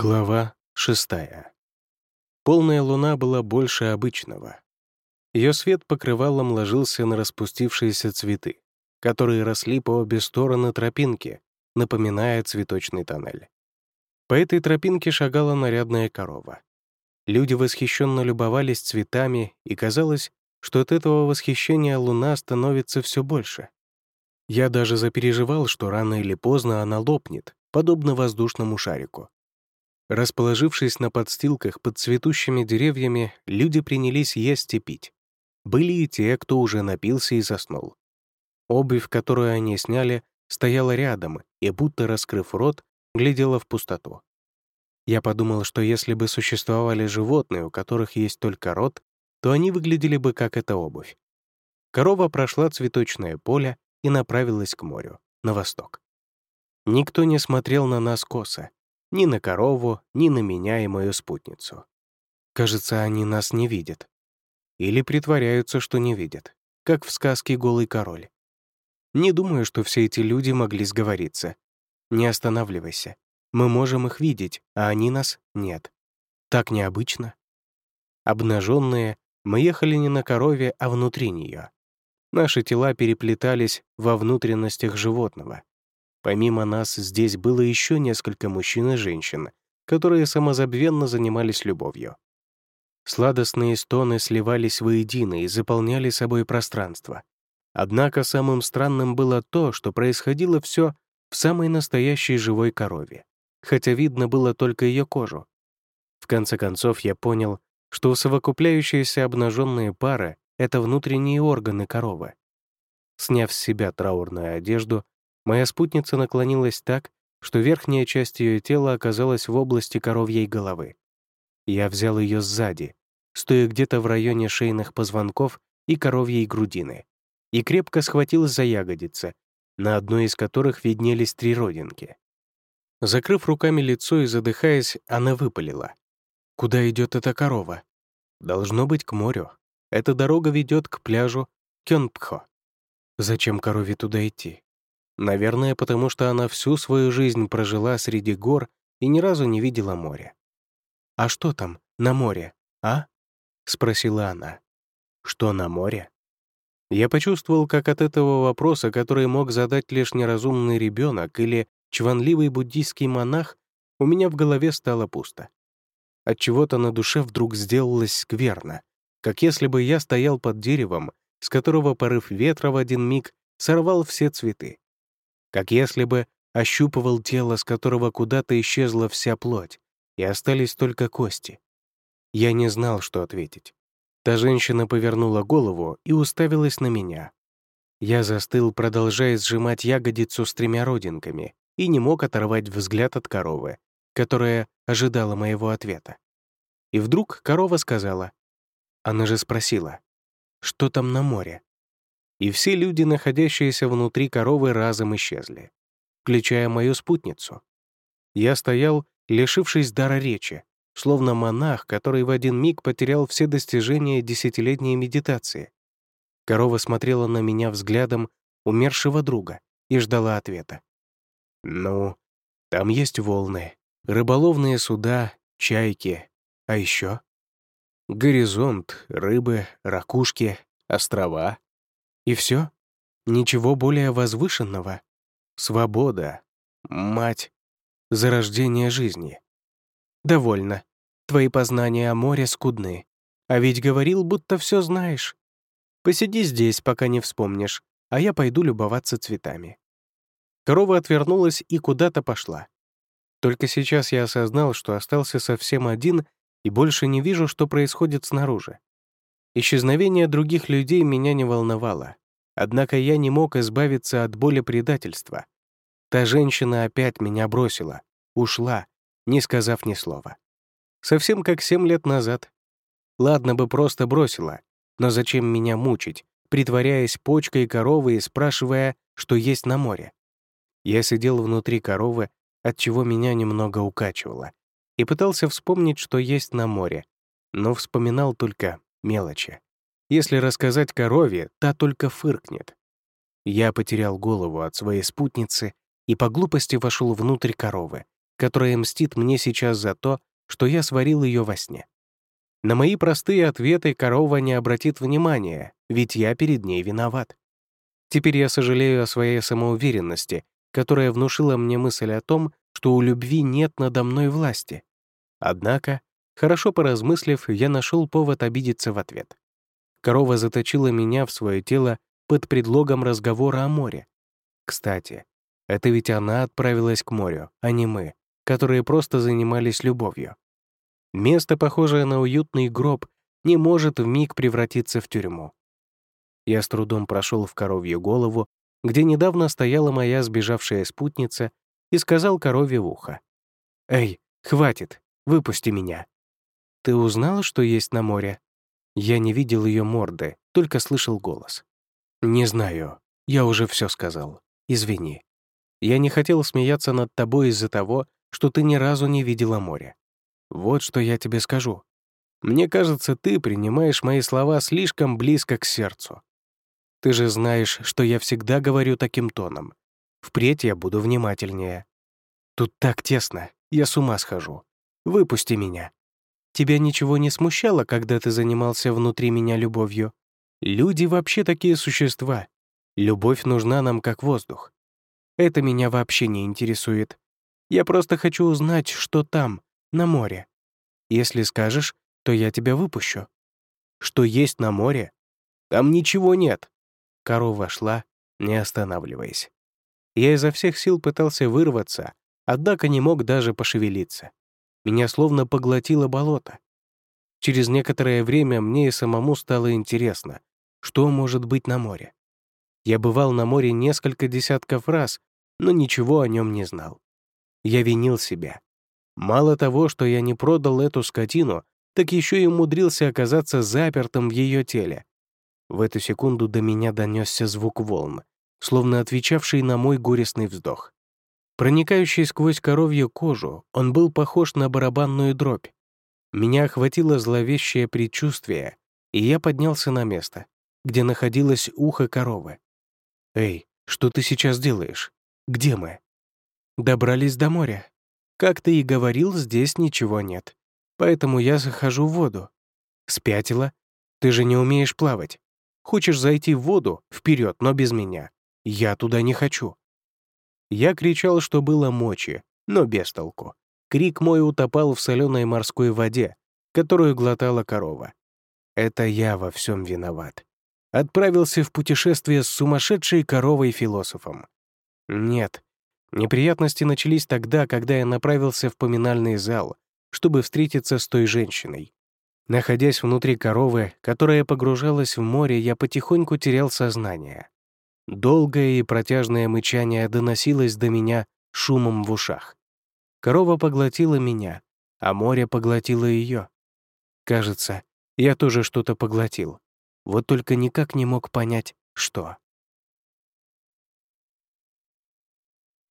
Глава шестая. Полная луна была больше обычного. Ее свет покрывалом ложился на распустившиеся цветы, которые росли по обе стороны тропинки, напоминая цветочный тоннель. По этой тропинке шагала нарядная корова. Люди восхищенно любовались цветами, и казалось, что от этого восхищения луна становится все больше. Я даже запереживал, что рано или поздно она лопнет, подобно воздушному шарику. Расположившись на подстилках под цветущими деревьями, люди принялись есть и пить. Были и те, кто уже напился и заснул. Обувь, которую они сняли, стояла рядом и, будто раскрыв рот, глядела в пустоту. Я подумал, что если бы существовали животные, у которых есть только рот, то они выглядели бы как эта обувь. Корова прошла цветочное поле и направилась к морю, на восток. Никто не смотрел на нас косо, ни на корову, ни на меня и мою спутницу. Кажется, они нас не видят. Или притворяются, что не видят, как в сказке «Голый король». Не думаю, что все эти люди могли сговориться. Не останавливайся. Мы можем их видеть, а они нас — нет. Так необычно. Обнаженные, мы ехали не на корове, а внутри нее. Наши тела переплетались во внутренностях животного. Помимо нас здесь было еще несколько мужчин и женщин, которые самозабвенно занимались любовью. Сладостные стоны сливались воедино и заполняли собой пространство. Однако самым странным было то, что происходило все в самой настоящей живой корове, хотя видно было только ее кожу. В конце концов я понял, что совокупляющиеся обнаженные пары — это внутренние органы коровы. Сняв с себя траурную одежду, Моя спутница наклонилась так, что верхняя часть ее тела оказалась в области коровьей головы. Я взял ее сзади, стоя где-то в районе шейных позвонков и коровьей грудины, и крепко схватил за ягодицы, на одной из которых виднелись три родинки. Закрыв руками лицо и задыхаясь, она выпалила. «Куда идет эта корова?» «Должно быть к морю. Эта дорога ведет к пляжу Кёнпхо. Зачем корове туда идти? Наверное, потому что она всю свою жизнь прожила среди гор и ни разу не видела моря. «А что там, на море, а?» — спросила она. «Что на море?» Я почувствовал, как от этого вопроса, который мог задать лишь неразумный ребенок или чванливый буддийский монах, у меня в голове стало пусто. От чего-то на душе вдруг сделалось скверно, как если бы я стоял под деревом, с которого порыв ветра в один миг сорвал все цветы как если бы ощупывал тело, с которого куда-то исчезла вся плоть, и остались только кости. Я не знал, что ответить. Та женщина повернула голову и уставилась на меня. Я застыл, продолжая сжимать ягодицу с тремя родинками, и не мог оторвать взгляд от коровы, которая ожидала моего ответа. И вдруг корова сказала. Она же спросила, что там на море? И все люди, находящиеся внутри коровы, разом исчезли, включая мою спутницу. Я стоял, лишившись дара речи, словно монах, который в один миг потерял все достижения десятилетней медитации. Корова смотрела на меня взглядом умершего друга и ждала ответа. «Ну, там есть волны, рыболовные суда, чайки, а еще горизонт, рыбы, ракушки, острова. И все? Ничего более возвышенного? Свобода. Мать. Зарождение жизни. Довольно. Твои познания о море скудны. А ведь говорил, будто все знаешь. Посиди здесь, пока не вспомнишь, а я пойду любоваться цветами. Корова отвернулась и куда-то пошла. Только сейчас я осознал, что остался совсем один и больше не вижу, что происходит снаружи. Исчезновение других людей меня не волновало. Однако я не мог избавиться от боли предательства. Та женщина опять меня бросила, ушла, не сказав ни слова. Совсем как семь лет назад. Ладно бы просто бросила, но зачем меня мучить, притворяясь почкой коровы и спрашивая, что есть на море? Я сидел внутри коровы, от чего меня немного укачивало, и пытался вспомнить, что есть на море, но вспоминал только мелочи. Если рассказать корове, та только фыркнет. Я потерял голову от своей спутницы и по глупости вошел внутрь коровы, которая мстит мне сейчас за то, что я сварил ее во сне. На мои простые ответы корова не обратит внимания, ведь я перед ней виноват. Теперь я сожалею о своей самоуверенности, которая внушила мне мысль о том, что у любви нет надо мной власти. Однако, хорошо поразмыслив, я нашел повод обидеться в ответ. Корова заточила меня в свое тело под предлогом разговора о море. Кстати, это ведь она отправилась к морю, а не мы, которые просто занимались любовью. Место, похожее на уютный гроб, не может вмиг превратиться в тюрьму. Я с трудом прошел в коровью голову, где недавно стояла моя сбежавшая спутница, и сказал корове в ухо. «Эй, хватит, выпусти меня». «Ты узнала, что есть на море?» Я не видел ее морды, только слышал голос. «Не знаю. Я уже все сказал. Извини. Я не хотел смеяться над тобой из-за того, что ты ни разу не видела море. Вот что я тебе скажу. Мне кажется, ты принимаешь мои слова слишком близко к сердцу. Ты же знаешь, что я всегда говорю таким тоном. Впредь я буду внимательнее. Тут так тесно, я с ума схожу. Выпусти меня. Тебя ничего не смущало, когда ты занимался внутри меня любовью? Люди вообще такие существа. Любовь нужна нам как воздух. Это меня вообще не интересует. Я просто хочу узнать, что там, на море. Если скажешь, то я тебя выпущу. Что есть на море? Там ничего нет. Корова шла, не останавливаясь. Я изо всех сил пытался вырваться, однако не мог даже пошевелиться. Меня словно поглотило болото. Через некоторое время мне и самому стало интересно, что может быть на море. Я бывал на море несколько десятков раз, но ничего о нем не знал. Я винил себя. Мало того, что я не продал эту скотину, так еще и умудрился оказаться запертым в ее теле. В эту секунду до меня донесся звук волн, словно отвечавший на мой горестный вздох. Проникающий сквозь коровью кожу, он был похож на барабанную дробь. Меня охватило зловещее предчувствие, и я поднялся на место, где находилось ухо коровы. «Эй, что ты сейчас делаешь? Где мы?» «Добрались до моря. Как ты и говорил, здесь ничего нет. Поэтому я захожу в воду. Спятила? Ты же не умеешь плавать. Хочешь зайти в воду? Вперед, но без меня. Я туда не хочу». Я кричал, что было мочи, но без толку. Крик мой утопал в соленой морской воде, которую глотала корова. Это я во всем виноват. Отправился в путешествие с сумасшедшей коровой-философом. Нет, Неприятности начались тогда, когда я направился в поминальный зал, чтобы встретиться с той женщиной. Находясь внутри коровы, которая погружалась в море, я потихоньку терял сознание. Долгое и протяжное мычание доносилось до меня шумом в ушах. Корова поглотила меня, а море поглотило ее. Кажется, я тоже что-то поглотил. Вот только никак не мог понять, что.